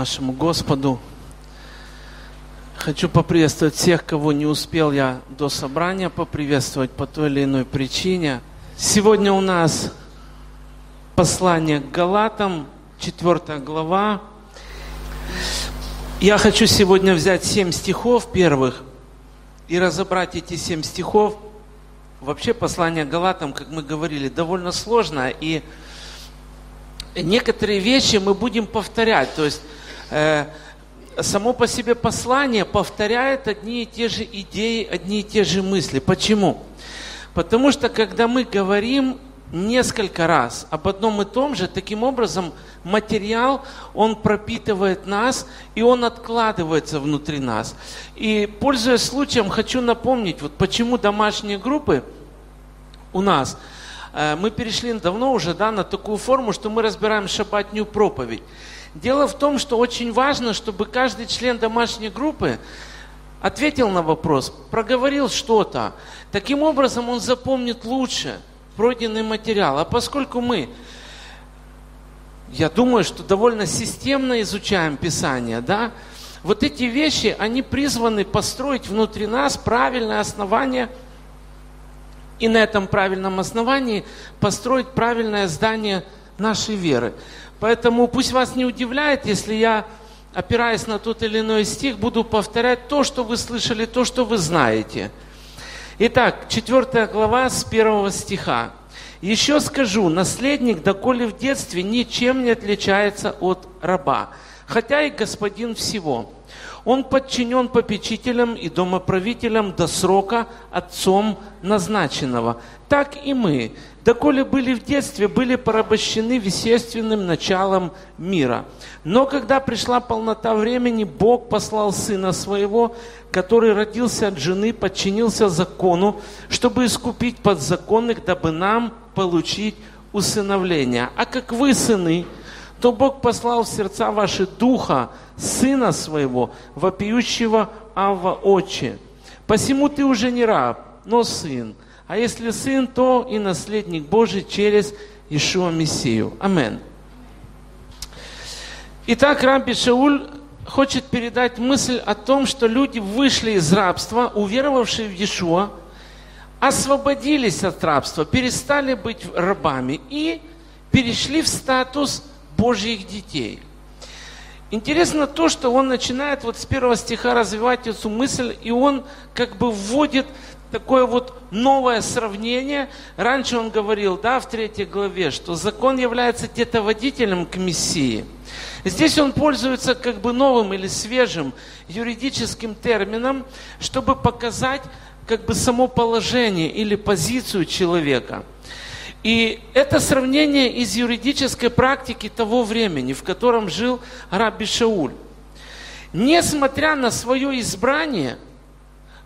Нашему Господу. Хочу поприветствовать всех, кого не успел я до собрания поприветствовать по той или иной причине. Сегодня у нас послание к Галатам, 4 глава. Я хочу сегодня взять семь стихов первых и разобрать эти семь стихов. Вообще послание к Галатам, как мы говорили, довольно сложное, и некоторые вещи мы будем повторять. То есть само по себе послание повторяет одни и те же идеи, одни и те же мысли. Почему? Потому что когда мы говорим несколько раз об одном и том же, таким образом материал, он пропитывает нас, и он откладывается внутри нас. И, пользуясь случаем, хочу напомнить, вот почему домашние группы у нас – Э, мы перешли давно уже да, на такую форму, что мы разбираем шабатнюю проповедь. Дело в том, что очень важно, чтобы каждый член домашней группы ответил на вопрос, проговорил что-то. Таким образом он запомнит лучше пройденный материал. А поскольку мы, я думаю, что довольно системно изучаем Писание, да, вот эти вещи, они призваны построить внутри нас правильное основание – и на этом правильном основании построить правильное здание нашей веры. Поэтому пусть вас не удивляет, если я, опираясь на тот или иной стих, буду повторять то, что вы слышали, то, что вы знаете. Итак, 4 глава с 1 стиха. «Еще скажу, наследник, доколе в детстве, ничем не отличается от раба, хотя и господин всего». Он подчинен попечителям и домоправителям до срока отцом назначенного. Так и мы, доколе были в детстве, были порабощены вещественным началом мира. Но когда пришла полнота времени, Бог послал Сына Своего, который родился от жены, подчинился закону, чтобы искупить подзаконных, дабы нам получить усыновление. А как вы, сыны, то Бог послал в сердца ваши Духа, Сына Своего, вопиющего Авва Отче. Посему ты уже не раб, но сын. А если сын, то и наследник Божий через Ишуа Мессию. Амен. Итак, Раби Шауль хочет передать мысль о том, что люди вышли из рабства, уверовавшие в Иешуа, освободились от рабства, перестали быть рабами и перешли в статус Божьих детей. Интересно то, что он начинает вот с первого стиха развивать эту мысль, и он как бы вводит такое вот новое сравнение. Раньше он говорил, да, в третьей главе, что закон является где-то к Мессии. Здесь он пользуется как бы новым или свежим юридическим термином, чтобы показать как бы само положение или позицию человека – и это сравнение из юридической практики того времени, в котором жил Раби Шауль. Несмотря на свое избрание,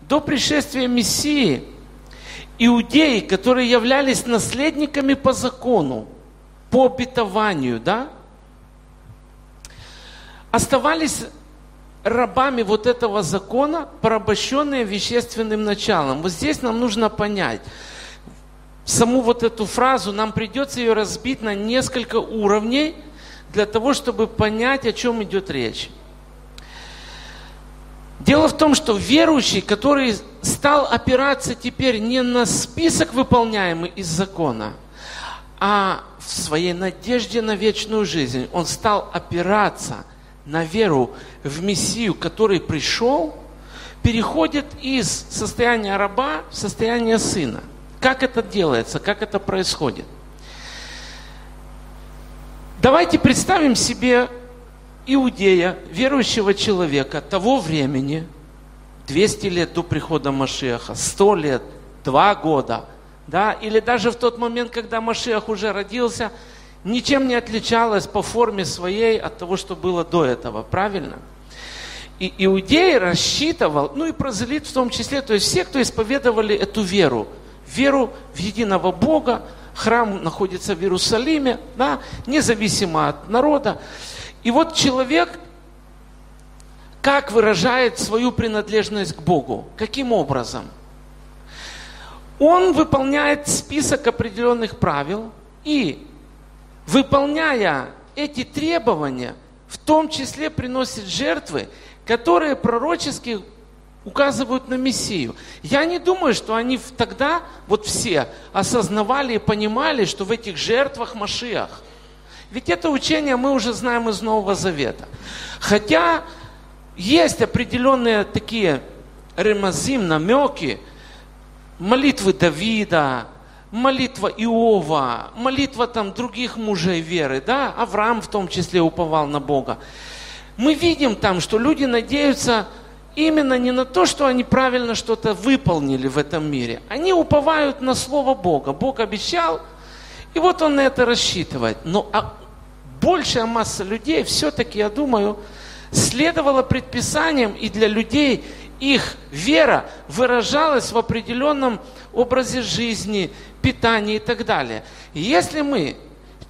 до пришествия Мессии, иудеи, которые являлись наследниками по закону, по обетованию, да, оставались рабами вот этого закона, порабощенные вещественным началом. Вот здесь нам нужно понять – саму вот эту фразу, нам придется ее разбить на несколько уровней для того, чтобы понять, о чем идет речь. Дело в том, что верующий, который стал опираться теперь не на список, выполняемый из закона, а в своей надежде на вечную жизнь, он стал опираться на веру в Мессию, который пришел, переходит из состояния раба в состояние сына – как это делается, как это происходит? Давайте представим себе иудея, верующего человека того времени, 200 лет до прихода Машеха, 100 лет, 2 года, да, или даже в тот момент, когда Машех уже родился, ничем не отличалась по форме своей от того, что было до этого, правильно? И иудей рассчитывал, ну и прозелит в том числе, то есть все, кто исповедовали эту веру – веру в единого Бога. Храм находится в Иерусалиме, да, независимо от народа. И вот человек как выражает свою принадлежность к Богу? Каким образом? Он выполняет список определенных правил и, выполняя эти требования, в том числе приносит жертвы, которые пророчески указывают на Мессию. Я не думаю, что они тогда, вот все, осознавали и понимали, что в этих жертвах Машиах. Ведь это учение мы уже знаем из Нового Завета. Хотя есть определенные такие ремазим, намеки, молитвы Давида, молитва Иова, молитва там других мужей веры, да, Авраам в том числе уповал на Бога. Мы видим там, что люди надеются именно не на то, что они правильно что-то выполнили в этом мире. Они уповают на Слово Бога. Бог обещал, и вот он на это рассчитывает. Но а большая масса людей все-таки, я думаю, следовала предписаниям, и для людей их вера выражалась в определенном образе жизни, питании и так далее. И если мы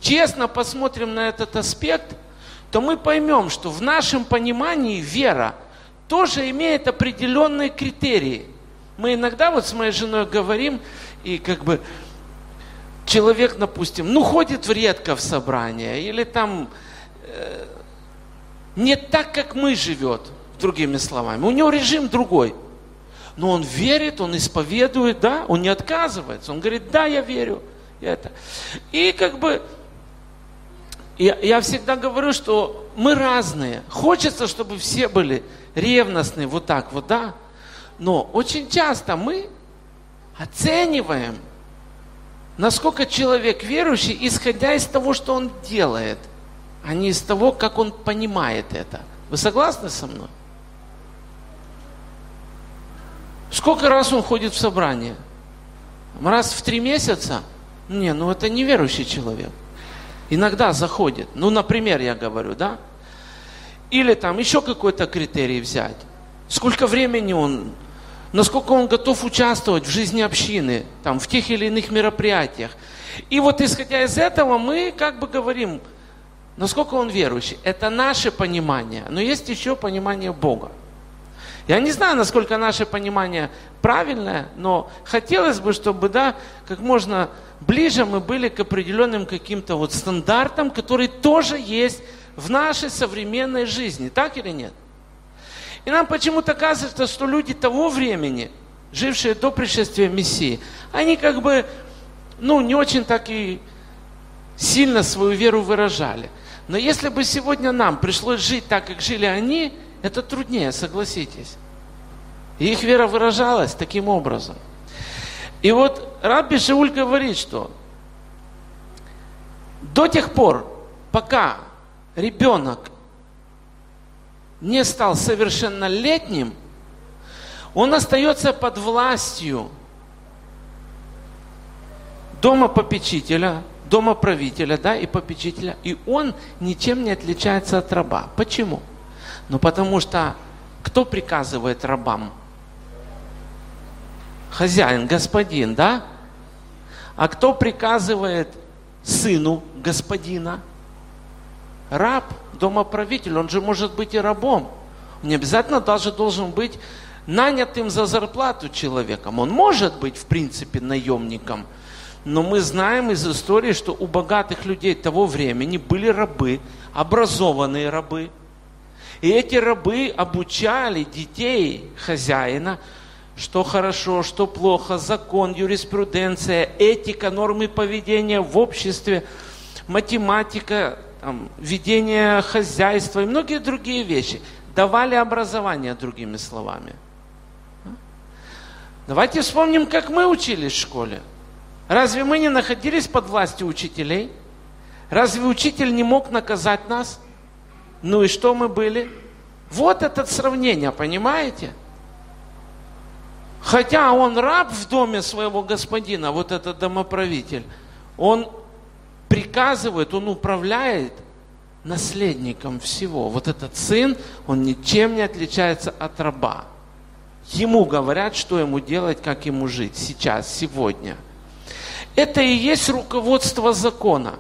честно посмотрим на этот аспект, то мы поймем, что в нашем понимании вера – тоже имеет определенные критерии. Мы иногда вот с моей женой говорим, и как бы человек, допустим, ну ходит редко в собрание, или там э, не так, как мы живет, другими словами. У него режим другой. Но он верит, он исповедует, да, он не отказывается. Он говорит, да, я верю. Это. И как бы я, я всегда говорю, что мы разные. Хочется, чтобы все были ревностный, вот так вот, да. Но очень часто мы оцениваем, насколько человек верующий, исходя из того, что он делает, а не из того, как он понимает это. Вы согласны со мной? Сколько раз он ходит в собрание? Раз в три месяца? Не, ну это неверующий человек. Иногда заходит. Ну, например, я говорю, да? Или там еще какой-то критерий взять. Сколько времени он, насколько он готов участвовать в жизни общины, там, в тех или иных мероприятиях. И вот исходя из этого мы как бы говорим, насколько он верующий. Это наше понимание, но есть еще понимание Бога. Я не знаю, насколько наше понимание правильное, но хотелось бы, чтобы, да, как можно ближе мы были к определенным каким-то вот стандартам, которые тоже есть в нашей современной жизни. Так или нет? И нам почему-то кажется, что люди того времени, жившие до пришествия Мессии, они как бы, ну, не очень так и сильно свою веру выражали. Но если бы сегодня нам пришлось жить так, как жили они, это труднее, согласитесь. И их вера выражалась таким образом. И вот Рабби Шауль говорит, что до тех пор, пока ребенок не стал совершеннолетним, он остается под властью дома попечителя, дома правителя, да, и попечителя, и он ничем не отличается от раба. Почему? Ну, потому что кто приказывает рабам? Хозяин, господин, да? А кто приказывает сыну господина? Раб, домоправитель, он же может быть и рабом. Он не обязательно даже должен быть нанятым за зарплату человеком. Он может быть, в принципе, наемником. Но мы знаем из истории, что у богатых людей того времени были рабы, образованные рабы. И эти рабы обучали детей хозяина, что хорошо, что плохо, закон, юриспруденция, этика, нормы поведения в обществе, математика, там, ведение хозяйства и многие другие вещи. Давали образование, другими словами. Давайте вспомним, как мы учились в школе. Разве мы не находились под властью учителей? Разве учитель не мог наказать нас? Ну и что мы были? Вот это сравнение, понимаете? Хотя он раб в доме своего господина, вот этот домоправитель, он приказывает, он управляет наследником всего. Вот этот сын, он ничем не отличается от раба. Ему говорят, что ему делать, как ему жить сейчас, сегодня. Это и есть руководство закона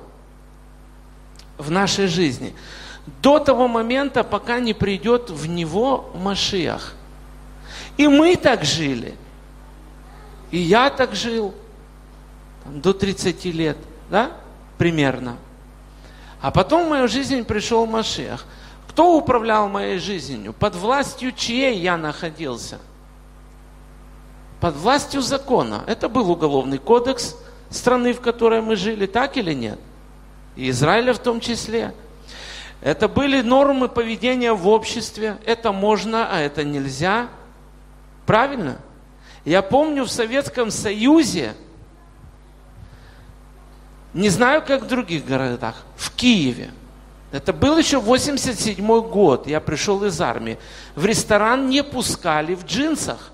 в нашей жизни. До того момента, пока не придет в него Машиах. И мы так жили. И я так жил. До 30 лет. Да? Примерно. А потом в мою жизнь пришел Машех. Кто управлял моей жизнью? Под властью чьей я находился? Под властью закона. Это был уголовный кодекс страны, в которой мы жили, так или нет? И Израиля в том числе. Это были нормы поведения в обществе. Это можно, а это нельзя. Правильно? Я помню в Советском Союзе, не знаю, как в других городах, в Киеве, это был еще 87 год, я пришел из армии, в ресторан не пускали в джинсах.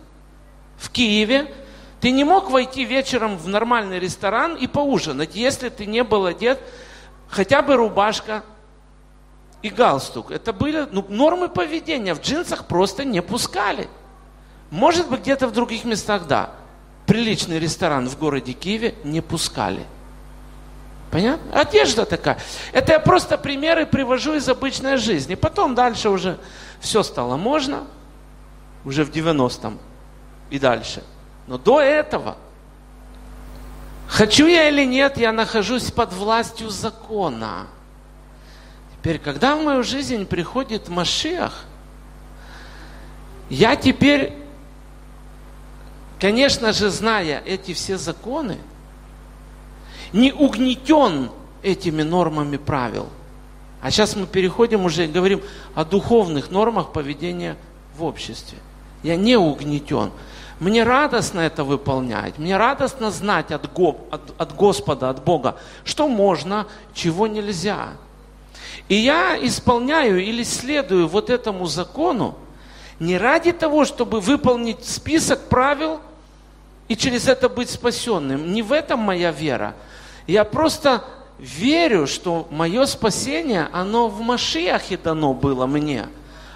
В Киеве ты не мог войти вечером в нормальный ресторан и поужинать, если ты не был одет хотя бы рубашка и галстук. Это были ну, нормы поведения. В джинсах просто не пускали. Может быть, где-то в других местах, да. Приличный ресторан в городе Киеве не пускали. Понятно? Одежда такая. Это я просто примеры привожу из обычной жизни. Потом дальше уже все стало можно. Уже в 90-м и дальше. Но до этого, хочу я или нет, я нахожусь под властью закона. Теперь, когда в мою жизнь приходит Машиах, я теперь конечно же, зная эти все законы, не угнетен этими нормами правил. А сейчас мы переходим уже и говорим о духовных нормах поведения в обществе. Я не угнетен. Мне радостно это выполнять. Мне радостно знать от, Го, от, от Господа, от Бога, что можно, чего нельзя. И я исполняю или следую вот этому закону не ради того, чтобы выполнить список правил – и через это быть спасенным. Не в этом моя вера. Я просто верю, что мое спасение, оно в Машиахе дано было мне.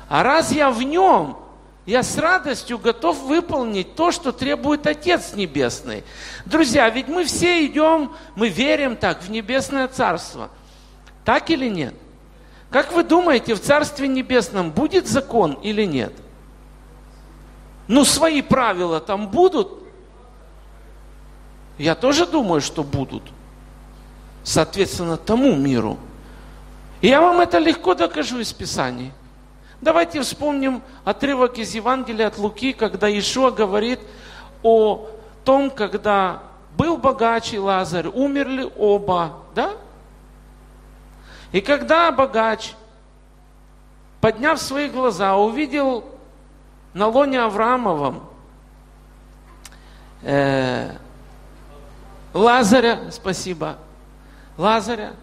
А раз я в нем, я с радостью готов выполнить то, что требует Отец Небесный. Друзья, ведь мы все идем, мы верим так в Небесное Царство. Так или нет? Как вы думаете, в Царстве Небесном будет закон или нет? Ну, свои правила там будут, я тоже думаю, что будут. Соответственно, тому миру. И я вам это легко докажу из Писаний. Давайте вспомним отрывок из Евангелия от Луки, когда Ишуа говорит о том, когда был богач и Лазарь, умерли оба, да? И когда богач, подняв свои глаза, увидел на лоне Авраамовом э, Лазаря, спасибо, Лазаря,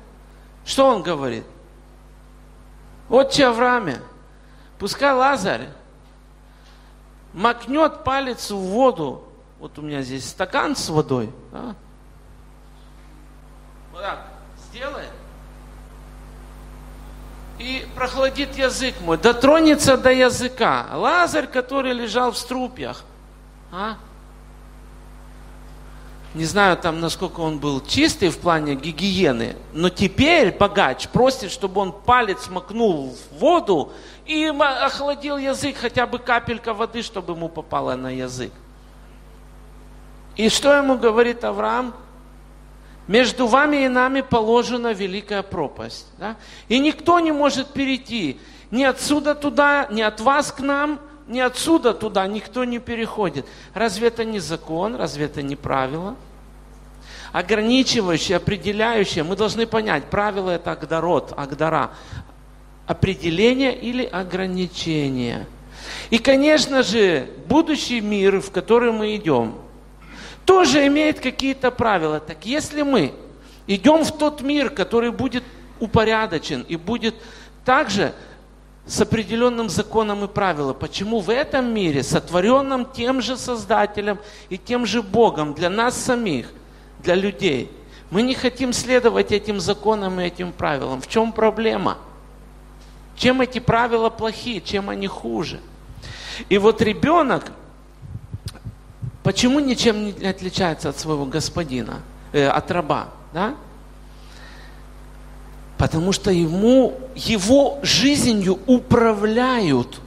что он говорит? Отче Аврааме, пускай Лазарь макнет палец в воду, вот у меня здесь стакан с водой, да? вот так, сделает, и прохладит язык мой, дотронется до языка. Лазарь, который лежал в струпьях, а? Не знаю там, насколько он был чистый в плане гигиены, но теперь богач просит, чтобы он палец макнул в воду и охладил язык, хотя бы капелька воды, чтобы ему попала на язык. И что ему говорит Авраам? Между вами и нами положена великая пропасть. Да? И никто не может перейти ни отсюда туда, ни от вас к нам – ни отсюда туда никто не переходит. Разве это не закон? Разве это не правило? Ограничивающее, определяющее. Мы должны понять, правило это агдарот, агдара. Определение или ограничение. И, конечно же, будущий мир, в который мы идем, тоже имеет какие-то правила. Так если мы идем в тот мир, который будет упорядочен и будет также с определенным законом и правилом. Почему в этом мире, сотворенном тем же Создателем и тем же Богом для нас самих, для людей, мы не хотим следовать этим законам и этим правилам? В чем проблема? Чем эти правила плохие, чем они хуже? И вот ребенок, почему ничем не отличается от своего господина, э, от раба? Да? Потому что ему, его жизнью управляют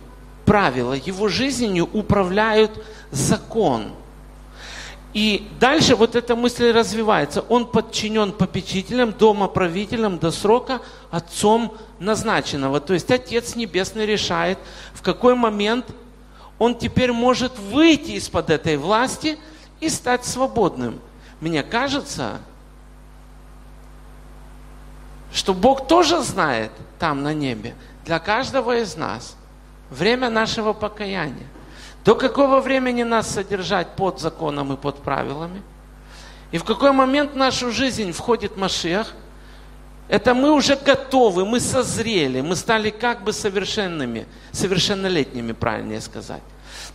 правила, его жизнью управляют закон. И дальше вот эта мысль развивается. Он подчинен попечителям, домоправителям до срока отцом назначенного. То есть Отец Небесный решает, в какой момент он теперь может выйти из-под этой власти и стать свободным. Мне кажется, что Бог тоже знает там на небе для каждого из нас время нашего покаяния. До какого времени нас содержать под законом и под правилами? И в какой момент в нашу жизнь входит Машиах? Это мы уже готовы, мы созрели, мы стали как бы совершенными, совершеннолетними, правильнее сказать.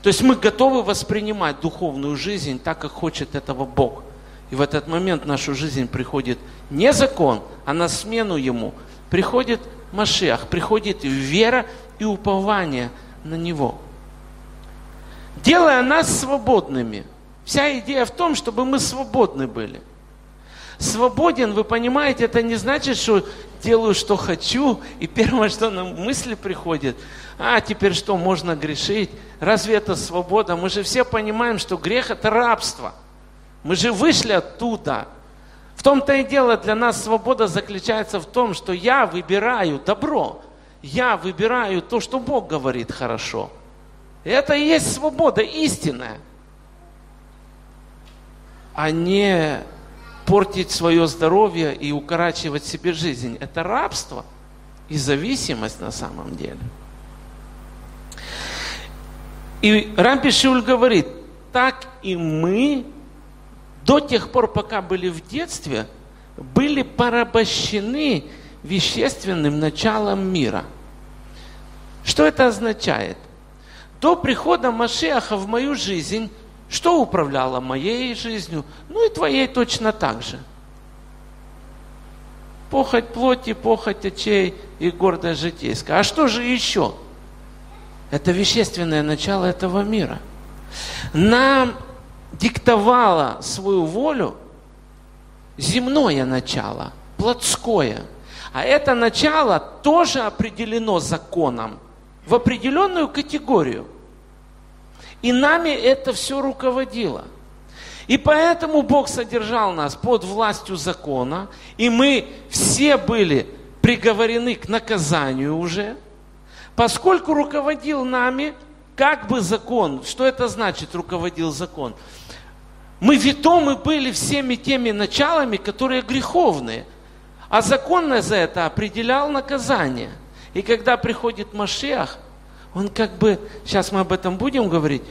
То есть мы готовы воспринимать духовную жизнь так, как хочет этого Бог. И в этот момент в нашу жизнь приходит не закон, а на смену ему приходит Машиах, приходит вера и упование на Него делая нас свободными. Вся идея в том, чтобы мы свободны были. Свободен, вы понимаете, это не значит, что делаю, что хочу, и первое, что на мысли приходит, а теперь что, можно грешить? Разве это свобода? Мы же все понимаем, что грех – это рабство. Мы же вышли оттуда. В том-то и дело, для нас свобода заключается в том, что я выбираю добро. Я выбираю то, что Бог говорит хорошо – это и есть свобода истинная, а не портить свое здоровье и укорачивать себе жизнь. Это рабство и зависимость на самом деле. И Рампи Шуль говорит, так и мы до тех пор, пока были в детстве, были порабощены вещественным началом мира. Что это означает? До прихода Машеха в мою жизнь, что управляло моей жизнью? Ну и твоей точно так же. Похоть плоти, похоть очей и гордость житейская. А что же еще? Это вещественное начало этого мира. Нам диктовало свою волю земное начало, плотское. А это начало тоже определено законом – в определенную категорию. И нами это все руководило. И поэтому Бог содержал нас под властью закона, и мы все были приговорены к наказанию уже, поскольку руководил нами как бы закон. Что это значит, руководил закон? Мы ведомы были всеми теми началами, которые греховные. А закон за это определял наказание. И когда приходит Машиах, он как бы, сейчас мы об этом будем говорить,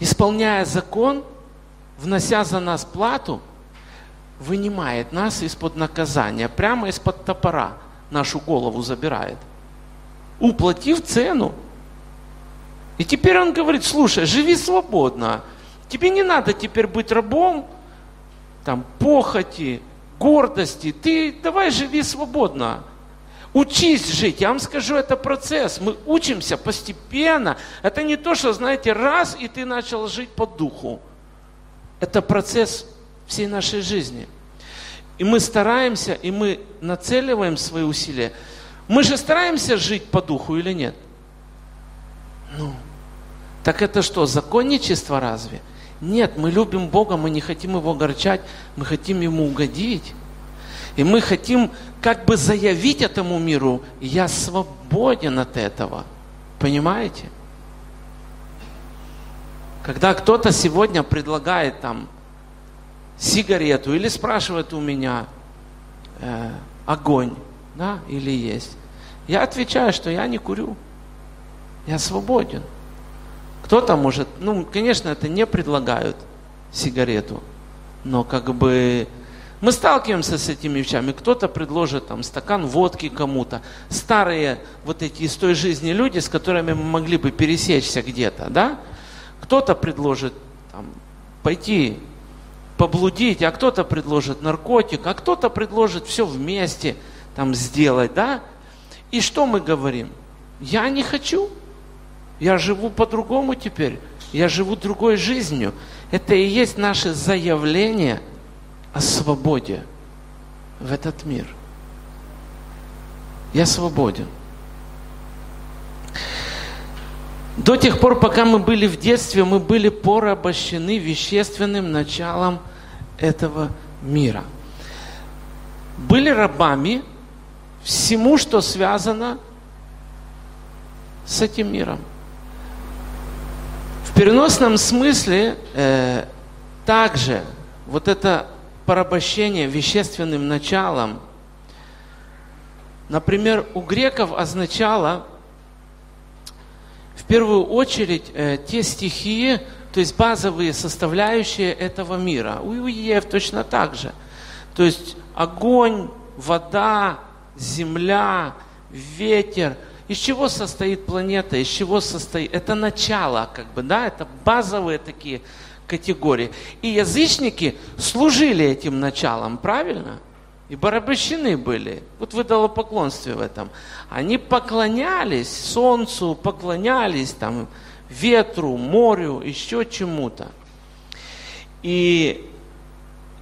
исполняя закон, внося за нас плату, вынимает нас из-под наказания, прямо из-под топора нашу голову забирает, уплатив цену. И теперь он говорит, слушай, живи свободно, тебе не надо теперь быть рабом, там, похоти, гордости, ты давай живи свободно. Учись жить. Я вам скажу, это процесс. Мы учимся постепенно. Это не то, что, знаете, раз, и ты начал жить по духу. Это процесс всей нашей жизни. И мы стараемся, и мы нацеливаем свои усилия. Мы же стараемся жить по духу или нет? Ну, так это что, законничество разве? Нет, мы любим Бога, мы не хотим Его огорчать, мы хотим Ему угодить. И мы хотим как бы заявить этому миру, я свободен от этого. Понимаете? Когда кто-то сегодня предлагает там сигарету или спрашивает у меня э, огонь, да, или есть, я отвечаю, что я не курю. Я свободен. Кто-то может, ну, конечно, это не предлагают сигарету, но как бы мы сталкиваемся с этими вещами. Кто-то предложит там стакан водки кому-то. Старые вот эти из той жизни люди, с которыми мы могли бы пересечься где-то, да? Кто-то предложит там, пойти поблудить, а кто-то предложит наркотик, а кто-то предложит все вместе там сделать, да? И что мы говорим? Я не хочу. Я живу по-другому теперь. Я живу другой жизнью. Это и есть наше заявление – о свободе в этот мир. Я свободен. До тех пор, пока мы были в детстве, мы были порабощены вещественным началом этого мира. Были рабами всему, что связано с этим миром. Переносном смысле э, также вот это порабощение вещественным началом, например, у греков означало в первую очередь э, те стихии, то есть базовые составляющие этого мира. У иудеев точно так же. То есть огонь, вода, земля, ветер. Из чего состоит планета, из чего состоит... Это начало, как бы, да, это базовые такие категории. И язычники служили этим началом, правильно? И барабощены были. Вот в идолопоклонстве в этом. Они поклонялись солнцу, поклонялись там ветру, морю, еще чему-то. И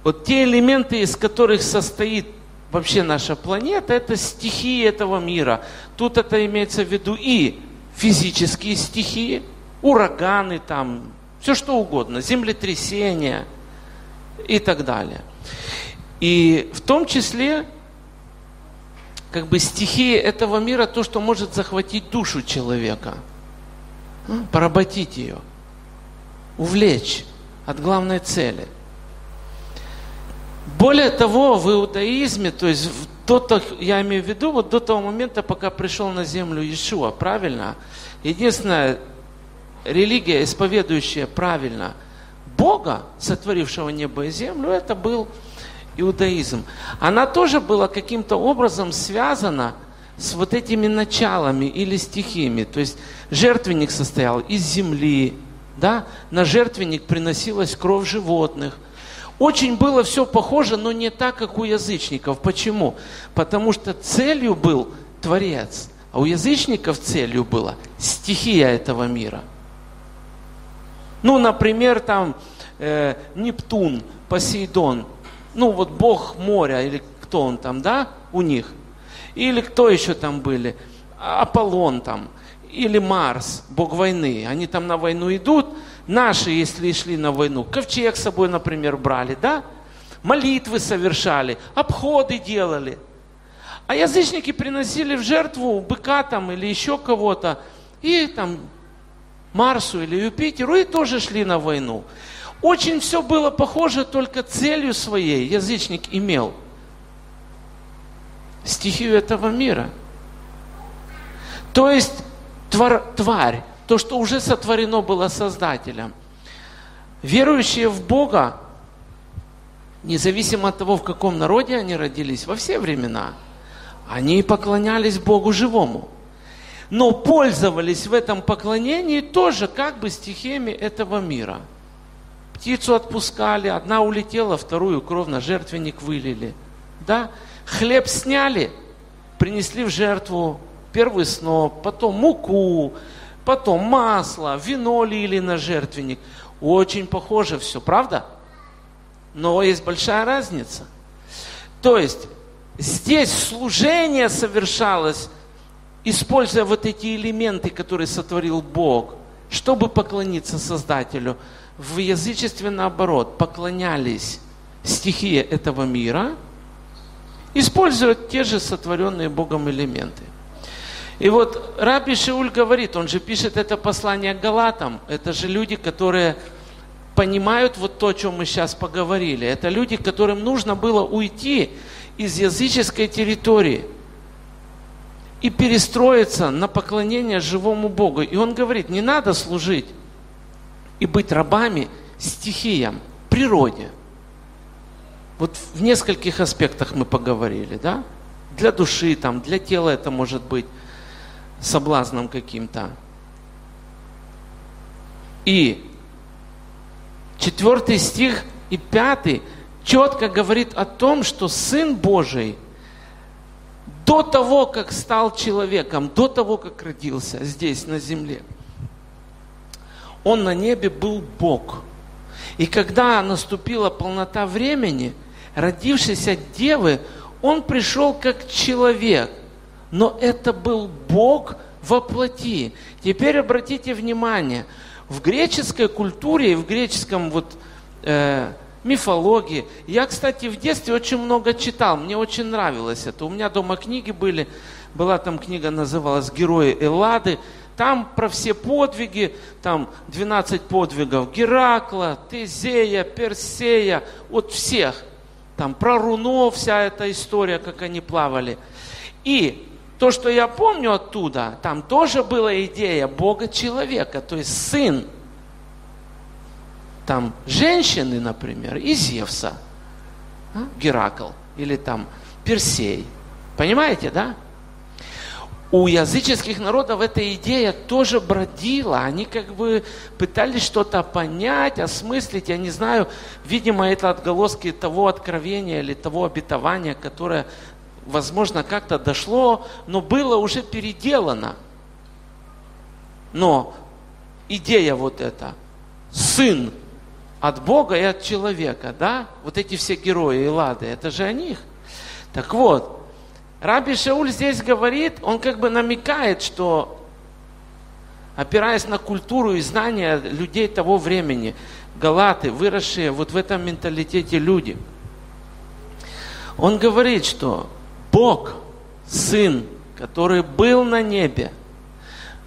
вот те элементы, из которых состоит вообще наша планета, это стихии этого мира. Тут это имеется в виду и физические стихии, ураганы там, все что угодно, землетрясения и так далее. И в том числе, как бы стихии этого мира, то, что может захватить душу человека, ну, поработить ее, увлечь от главной цели. Более того, в иудаизме, то есть до, я имею в виду, вот до того момента, пока пришел на землю Иешуа, правильно? Единственная религия, исповедующая правильно Бога, сотворившего небо и землю, это был иудаизм. Она тоже была каким-то образом связана с вот этими началами или стихиями. То есть жертвенник состоял из земли, да? на жертвенник приносилась кровь животных. Очень было все похоже, но не так, как у язычников. Почему? Потому что целью был Творец, а у язычников целью была стихия этого мира – ну, например, там э, Нептун, Посейдон, ну вот бог моря, или кто он там, да, у них. Или кто еще там были? Аполлон там, или Марс, бог войны. Они там на войну идут. Наши, если шли на войну, ковчег с собой, например, брали, да? Молитвы совершали, обходы делали. А язычники приносили в жертву быка там или еще кого-то. И там Марсу или Юпитеру и тоже шли на войну. Очень все было похоже, только целью своей язычник имел стихию этого мира. То есть тварь, тварь, то, что уже сотворено было Создателем. Верующие в Бога, независимо от того, в каком народе они родились, во все времена, они поклонялись Богу живому но пользовались в этом поклонении тоже как бы стихиями этого мира. Птицу отпускали, одна улетела, вторую кровь на жертвенник вылили. Да? Хлеб сняли, принесли в жертву первый сноп, потом муку, потом масло, вино лили на жертвенник. Очень похоже все, правда? Но есть большая разница. То есть здесь служение совершалось используя вот эти элементы, которые сотворил Бог, чтобы поклониться Создателю, в язычестве наоборот, поклонялись стихии этого мира, используя те же сотворенные Богом элементы. И вот Раби Шиуль говорит, он же пишет это послание Галатам, это же люди, которые понимают вот то, о чем мы сейчас поговорили. Это люди, которым нужно было уйти из языческой территории – и перестроиться на поклонение живому Богу. И он говорит, не надо служить и быть рабами стихиям, природе. Вот в нескольких аспектах мы поговорили, да? Для души, там, для тела это может быть соблазном каким-то. И четвертый стих и пятый четко говорит о том, что Сын Божий – до того, как стал человеком, до того, как родился здесь, на земле, он на небе был Бог. И когда наступила полнота времени, родившись от девы, он пришел как человек. Но это был Бог воплоти. Теперь обратите внимание, в греческой культуре и в греческом вот э, мифологии. Я, кстати, в детстве очень много читал, мне очень нравилось это. У меня дома книги были, была там книга, называлась «Герои Эллады». Там про все подвиги, там 12 подвигов Геракла, Тезея, Персея, от всех. Там про Руно вся эта история, как они плавали. И то, что я помню оттуда, там тоже была идея Бога-человека, то есть сын там женщины, например, и Зевса, а? Геракл, или там Персей. Понимаете, да? у языческих народов эта идея тоже бродила. Они как бы пытались что-то понять, осмыслить. Я не знаю, видимо, это отголоски того откровения или того обетования, которое, возможно, как-то дошло, но было уже переделано. Но идея вот эта, сын от Бога и от человека, да? Вот эти все герои Эллады, это же о них. Так вот, Раби Шауль здесь говорит, он как бы намекает, что опираясь на культуру и знания людей того времени, галаты, выросшие вот в этом менталитете люди, он говорит, что Бог, Сын, который был на небе,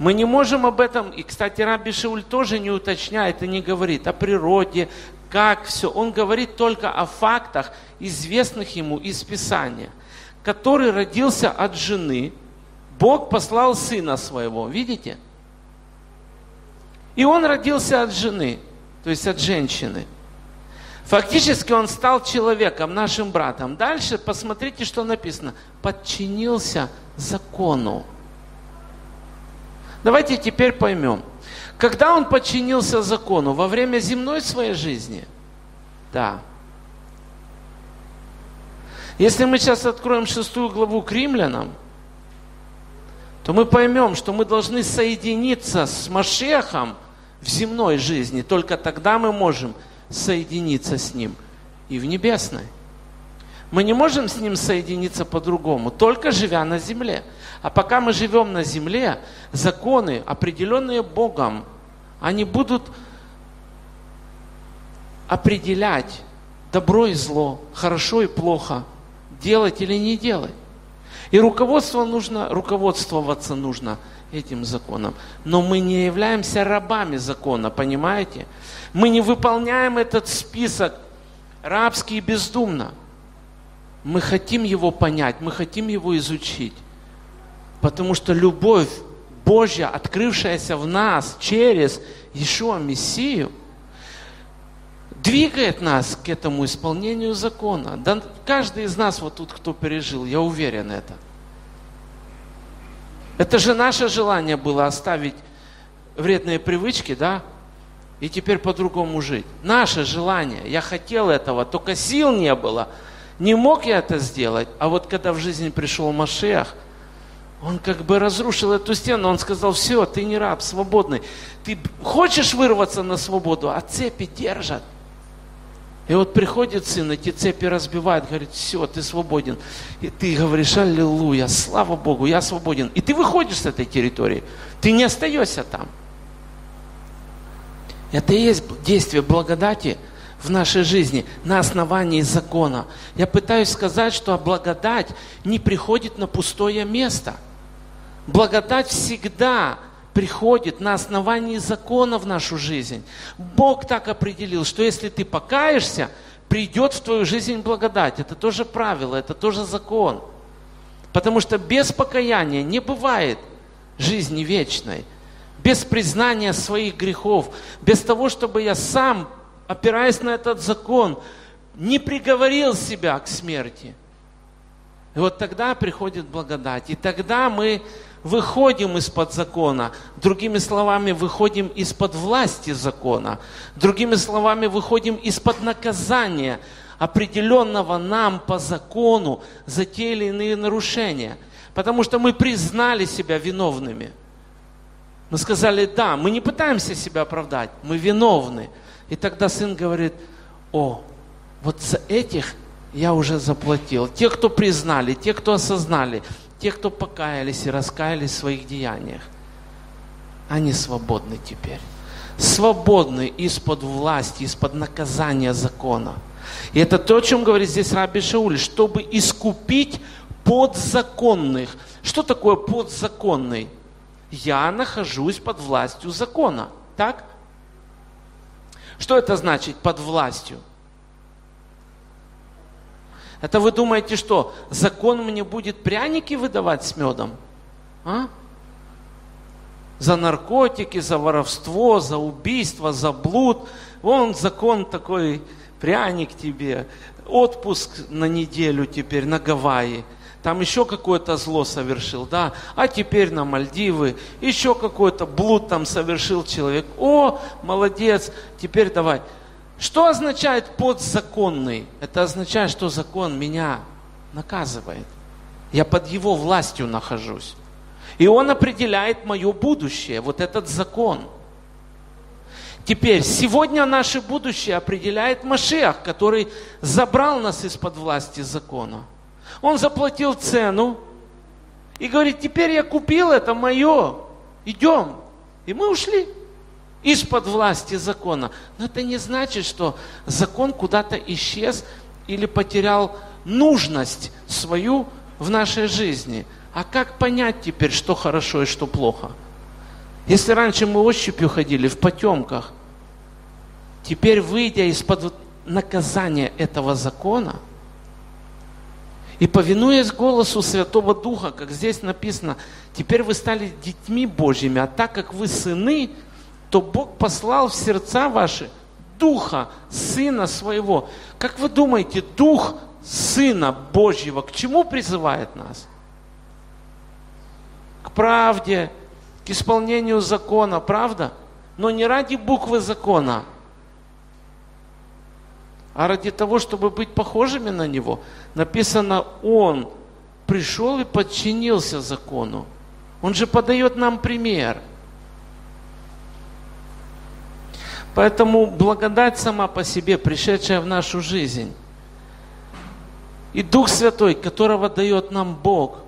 мы не можем об этом, и, кстати, Раби Шауль тоже не уточняет и не говорит о природе, как все. Он говорит только о фактах, известных ему из Писания который родился от жены, Бог послал сына своего, видите? И он родился от жены, то есть от женщины. Фактически он стал человеком, нашим братом. Дальше посмотрите, что написано. Подчинился закону. Давайте теперь поймем. Когда он подчинился закону? Во время земной своей жизни? Да. Если мы сейчас откроем шестую главу к римлянам, то мы поймем, что мы должны соединиться с Машехом в земной жизни. Только тогда мы можем соединиться с Ним и в небесной. Мы не можем с Ним соединиться по-другому, только живя на земле. А пока мы живем на земле, законы, определенные Богом, они будут определять добро и зло, хорошо и плохо – делать или не делать. И руководство нужно, руководствоваться нужно этим законом. Но мы не являемся рабами закона, понимаете? Мы не выполняем этот список рабский и бездумно. Мы хотим его понять, мы хотим его изучить. Потому что любовь Божья, открывшаяся в нас через Ишуа Мессию, двигает нас к этому исполнению закона. Да каждый из нас вот тут, кто пережил, я уверен это. Это же наше желание было оставить вредные привычки, да, и теперь по-другому жить. Наше желание. Я хотел этого, только сил не было. Не мог я это сделать. А вот когда в жизнь пришел Машех, он как бы разрушил эту стену, он сказал, все, ты не раб, свободный. Ты хочешь вырваться на свободу, а цепи держат. И вот приходит сын, эти цепи разбивает, говорит, все, ты свободен. И ты говоришь, аллилуйя, слава Богу, я свободен. И ты выходишь с этой территории, ты не остаешься там. Это и есть действие благодати в нашей жизни на основании закона. Я пытаюсь сказать, что благодать не приходит на пустое место. Благодать всегда приходит на основании закона в нашу жизнь. Бог так определил, что если ты покаешься, придет в твою жизнь благодать. Это тоже правило, это тоже закон. Потому что без покаяния не бывает жизни вечной. Без признания своих грехов, без того, чтобы я сам, опираясь на этот закон, не приговорил себя к смерти. И вот тогда приходит благодать. И тогда мы выходим из-под закона. Другими словами, выходим из-под власти закона. Другими словами, выходим из-под наказания, определенного нам по закону за те или иные нарушения. Потому что мы признали себя виновными. Мы сказали, да, мы не пытаемся себя оправдать, мы виновны. И тогда сын говорит, о, вот за этих я уже заплатил. Те, кто признали, те, кто осознали, те, кто покаялись и раскаялись в своих деяниях, они свободны теперь. Свободны из-под власти, из-под наказания закона. И это то, о чем говорит здесь Раби Шауль, чтобы искупить подзаконных. Что такое подзаконный? Я нахожусь под властью закона. Так? Что это значит под властью? Это вы думаете, что закон мне будет пряники выдавать с медом? А? За наркотики, за воровство, за убийство, за блуд. Вон закон такой, пряник тебе, отпуск на неделю теперь на Гавайи там еще какое-то зло совершил, да, а теперь на Мальдивы, еще какой-то блуд там совершил человек. О, молодец, теперь давай. Что означает подзаконный? Это означает, что закон меня наказывает. Я под его властью нахожусь. И он определяет мое будущее, вот этот закон. Теперь, сегодня наше будущее определяет Машиах, который забрал нас из-под власти закона. Он заплатил цену и говорит, теперь я купил это мое, идем. И мы ушли из-под власти закона. Но это не значит, что закон куда-то исчез или потерял нужность свою в нашей жизни. А как понять теперь, что хорошо и что плохо? Если раньше мы ощупью ходили в потемках, теперь, выйдя из-под наказания этого закона – и повинуясь голосу Святого Духа, как здесь написано, теперь вы стали детьми Божьими, а так как вы сыны, то Бог послал в сердца ваши Духа Сына Своего. Как вы думаете, Дух Сына Божьего к чему призывает нас? К правде, к исполнению закона, правда? Но не ради буквы закона, а ради того, чтобы быть похожими на Него. Написано, Он пришел и подчинился закону. Он же подает нам пример. Поэтому благодать сама по себе, пришедшая в нашу жизнь, и Дух Святой, которого дает нам Бог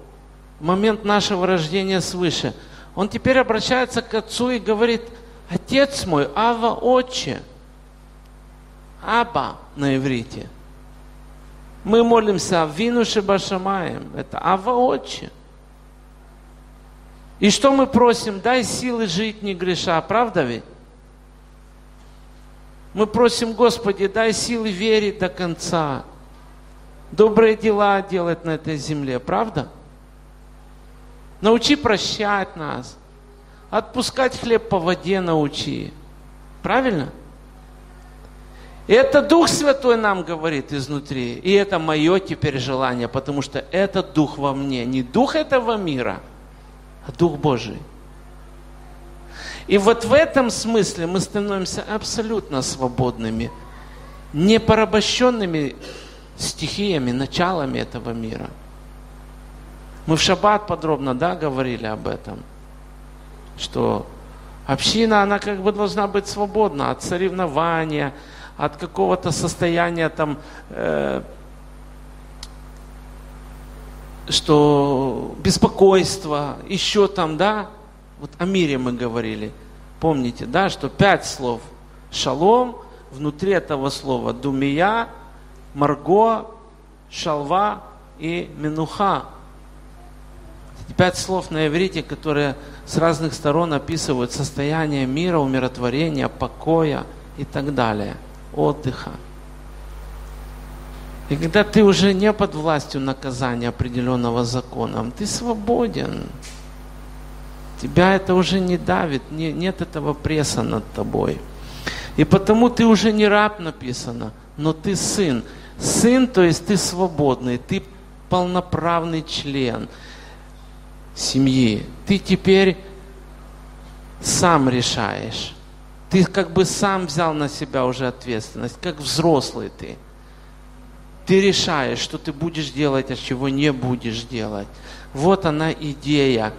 в момент нашего рождения свыше, Он теперь обращается к Отцу и говорит, Отец мой, Ава, Отче – Аба на иврите. Мы молимся Авину Шибашамаем. Это Ава Отче. И что мы просим? Дай силы жить не греша, правда ведь? Мы просим, Господи, дай силы верить до конца. Добрые дела делать на этой земле, правда? Научи прощать нас. Отпускать хлеб по воде научи. Правильно? Это Дух Святой нам говорит изнутри. И это мое теперь желание, потому что это Дух во мне. Не Дух этого мира, а Дух Божий. И вот в этом смысле мы становимся абсолютно свободными, не порабощенными стихиями, началами этого мира. Мы в шаббат подробно да, говорили об этом, что община, она как бы должна быть свободна от соревнования, от какого-то состояния там, э, что беспокойство, еще там, да, вот о мире мы говорили. Помните, да, что пять слов шалом, внутри этого слова думия, марго, шалва и минуха. Пять слов на иврите, которые с разных сторон описывают состояние мира, умиротворения, покоя и так далее – отдыха. И когда ты уже не под властью наказания определенного законом, ты свободен. Тебя это уже не давит, не, нет этого пресса над тобой. И потому ты уже не раб написано, но ты сын. Сын, то есть ты свободный, ты полноправный член семьи. Ты теперь сам решаешь. Ты как бы сам взял на себя уже ответственность, как взрослый ты. Ты решаешь, что ты будешь делать, а чего не будешь делать. Вот она идея,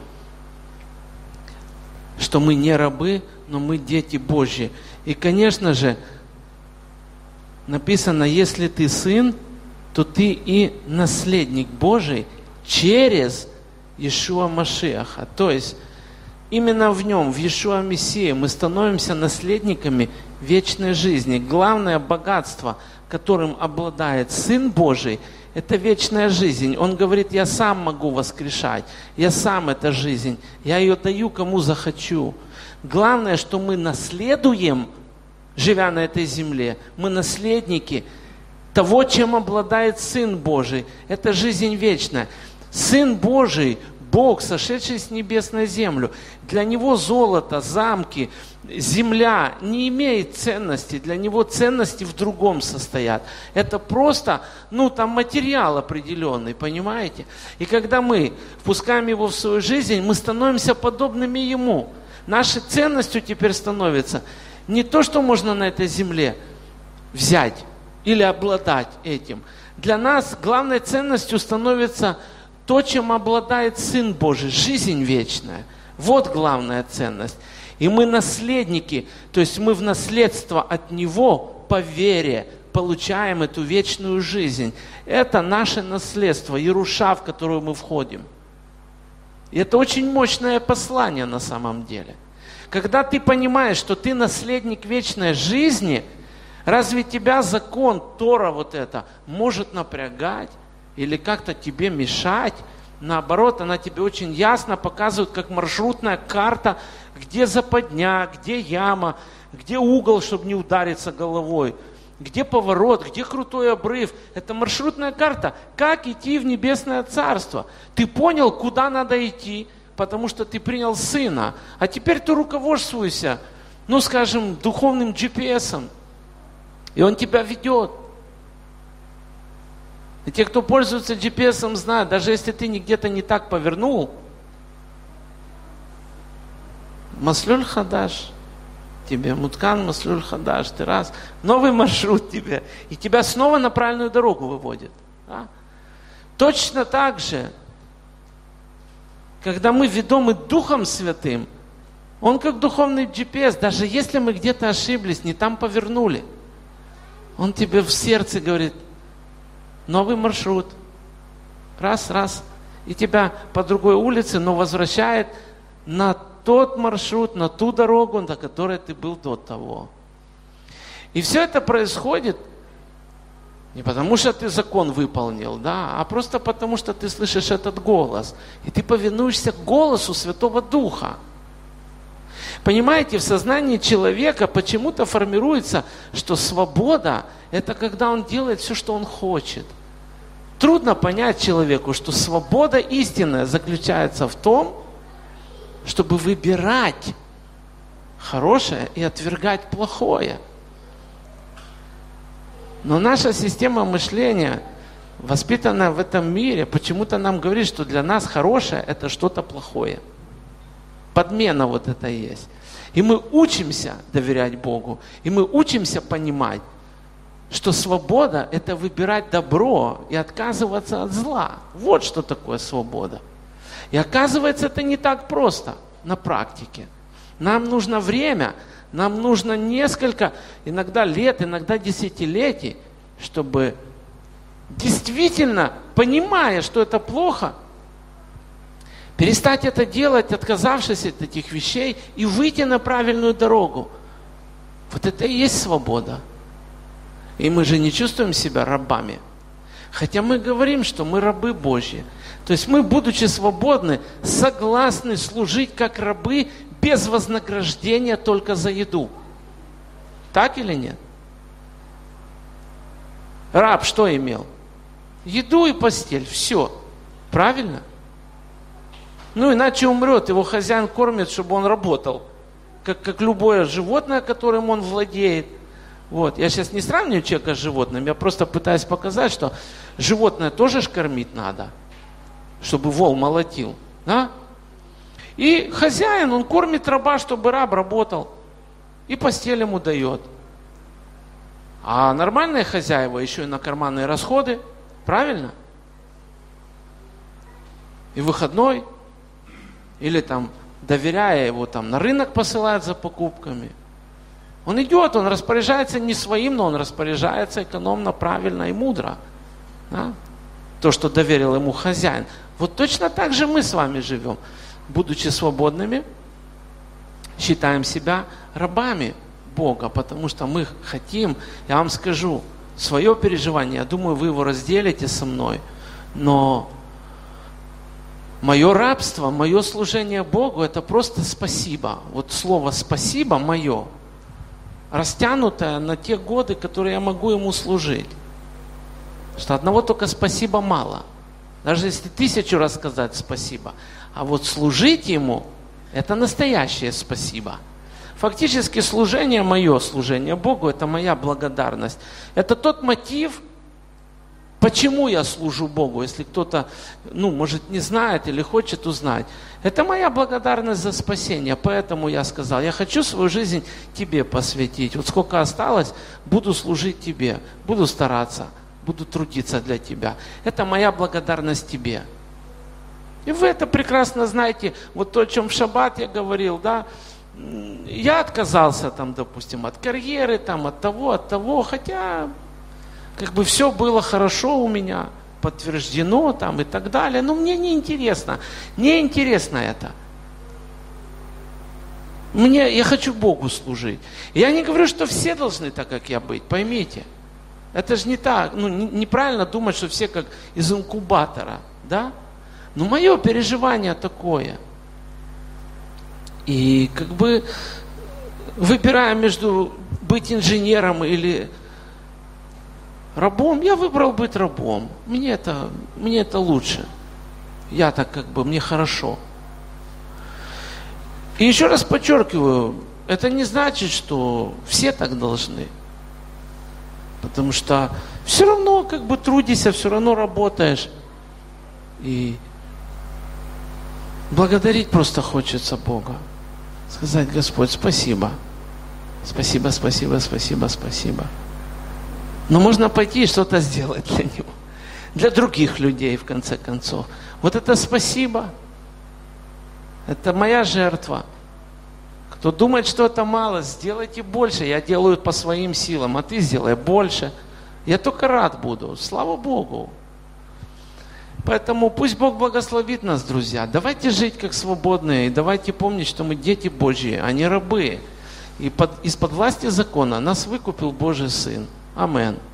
что мы не рабы, но мы дети Божьи. И, конечно же, написано, если ты сын, то ты и наследник Божий через Иешуа Машиаха. То есть именно в нем, в Иешуа Мессии, мы становимся наследниками вечной жизни. Главное богатство, которым обладает Сын Божий, это вечная жизнь. Он говорит, я сам могу воскрешать, я сам эта жизнь, я ее даю кому захочу. Главное, что мы наследуем, живя на этой земле, мы наследники того, чем обладает Сын Божий. Это жизнь вечная. Сын Божий, Бог, сошедший с небес на землю, для Него золото, замки, земля не имеет ценности, для Него ценности в другом состоят. Это просто, ну, там материал определенный, понимаете? И когда мы впускаем Его в свою жизнь, мы становимся подобными Ему. Нашей ценностью теперь становится не то, что можно на этой земле взять или обладать этим. Для нас главной ценностью становится то, чем обладает Сын Божий, жизнь вечная. Вот главная ценность. И мы наследники, то есть мы в наследство от Него по вере получаем эту вечную жизнь. Это наше наследство, Яруша, в которую мы входим. И это очень мощное послание на самом деле. Когда ты понимаешь, что ты наследник вечной жизни, разве тебя закон, Тора вот это, может напрягать или как-то тебе мешать? Наоборот, она тебе очень ясно показывает, как маршрутная карта, где западня, где яма, где угол, чтобы не удариться головой, где поворот, где крутой обрыв. Это маршрутная карта, как идти в небесное царство. Ты понял, куда надо идти, потому что ты принял сына. А теперь ты руководствуйся, ну, скажем, духовным GPS. И он тебя ведет. И те, кто пользуется GPS, знают, даже если ты где-то не так повернул, Маслюль Хадаш тебе, Муткан Маслюль Хадаш, ты раз, новый маршрут тебе, и тебя снова на правильную дорогу выводит. Да? Точно так же когда мы ведомы Духом Святым, он как духовный GPS, даже если мы где-то ошиблись, не там повернули, он тебе в сердце говорит, новый маршрут, раз, раз, и тебя по другой улице, но возвращает на тот маршрут, на ту дорогу, на которой ты был до того. И все это происходит – не потому что ты закон выполнил, да, а просто потому что ты слышишь этот голос. И ты повинуешься голосу Святого Духа. Понимаете, в сознании человека почему-то формируется, что свобода – это когда он делает все, что он хочет. Трудно понять человеку, что свобода истинная заключается в том, чтобы выбирать хорошее и отвергать плохое – но наша система мышления, воспитанная в этом мире, почему-то нам говорит, что для нас хорошее – это что-то плохое. Подмена вот это есть. И мы учимся доверять Богу, и мы учимся понимать, что свобода – это выбирать добро и отказываться от зла. Вот что такое свобода. И оказывается, это не так просто на практике. Нам нужно время – нам нужно несколько, иногда лет, иногда десятилетий, чтобы действительно, понимая, что это плохо, перестать это делать, отказавшись от этих вещей и выйти на правильную дорогу. Вот это и есть свобода. И мы же не чувствуем себя рабами. Хотя мы говорим, что мы рабы Божьи. То есть мы, будучи свободны, согласны служить как рабы без вознаграждения только за еду. Так или нет? Раб что имел? Еду и постель, все. Правильно? Ну, иначе умрет, его хозяин кормит, чтобы он работал. Как, как любое животное, которым он владеет. Вот. Я сейчас не сравниваю человека с животным, я просто пытаюсь показать, что животное тоже ж кормить надо, чтобы вол молотил. Да? И хозяин, он кормит раба, чтобы раб работал. И постель ему дает. А нормальные хозяева еще и на карманные расходы. Правильно? И выходной. Или там, доверяя его, там на рынок посылают за покупками. Он идет, он распоряжается не своим, но он распоряжается экономно, правильно и мудро. Да? То, что доверил ему хозяин. Вот точно так же мы с вами живем. Будучи свободными, считаем себя рабами Бога, потому что мы хотим, я вам скажу, свое переживание, я думаю, вы его разделите со мной, но мое рабство, мое служение Богу, это просто спасибо. Вот слово спасибо мое, растянутое на те годы, которые я могу ему служить. Что одного только спасибо мало. Даже если тысячу раз сказать спасибо. А вот служить ему, это настоящее спасибо – Фактически служение мое, служение Богу, это моя благодарность. Это тот мотив, почему я служу Богу, если кто-то, ну, может, не знает или хочет узнать. Это моя благодарность за спасение, поэтому я сказал, я хочу свою жизнь тебе посвятить. Вот сколько осталось, буду служить тебе, буду стараться, буду трудиться для тебя. Это моя благодарность тебе. И вы это прекрасно знаете, вот то, о чем в шаббат я говорил, да, я отказался там, допустим, от карьеры, там, от того, от того, хотя как бы все было хорошо у меня, подтверждено там и так далее, но мне не интересно, не интересно это. Мне, я хочу Богу служить. Я не говорю, что все должны так, как я быть, поймите. Это же не так, ну, неправильно думать, что все как из инкубатора, да? Но мое переживание такое – и как бы выбирая между быть инженером или рабом, я выбрал быть рабом. Мне это, мне это лучше. Я так как бы, мне хорошо. И еще раз подчеркиваю, это не значит, что все так должны. Потому что все равно как бы трудишься, все равно работаешь. И благодарить просто хочется Бога сказать, Господь, спасибо. Спасибо, спасибо, спасибо, спасибо. Но можно пойти и что-то сделать для Него. Для других людей, в конце концов. Вот это спасибо. Это моя жертва. Кто думает, что это мало, сделайте больше. Я делаю по своим силам, а ты сделай больше. Я только рад буду. Слава Богу. Поэтому пусть Бог благословит нас, друзья. Давайте жить как свободные, и давайте помнить, что мы дети Божьи, а не рабы. И под, из-под власти закона нас выкупил Божий Сын. Амен.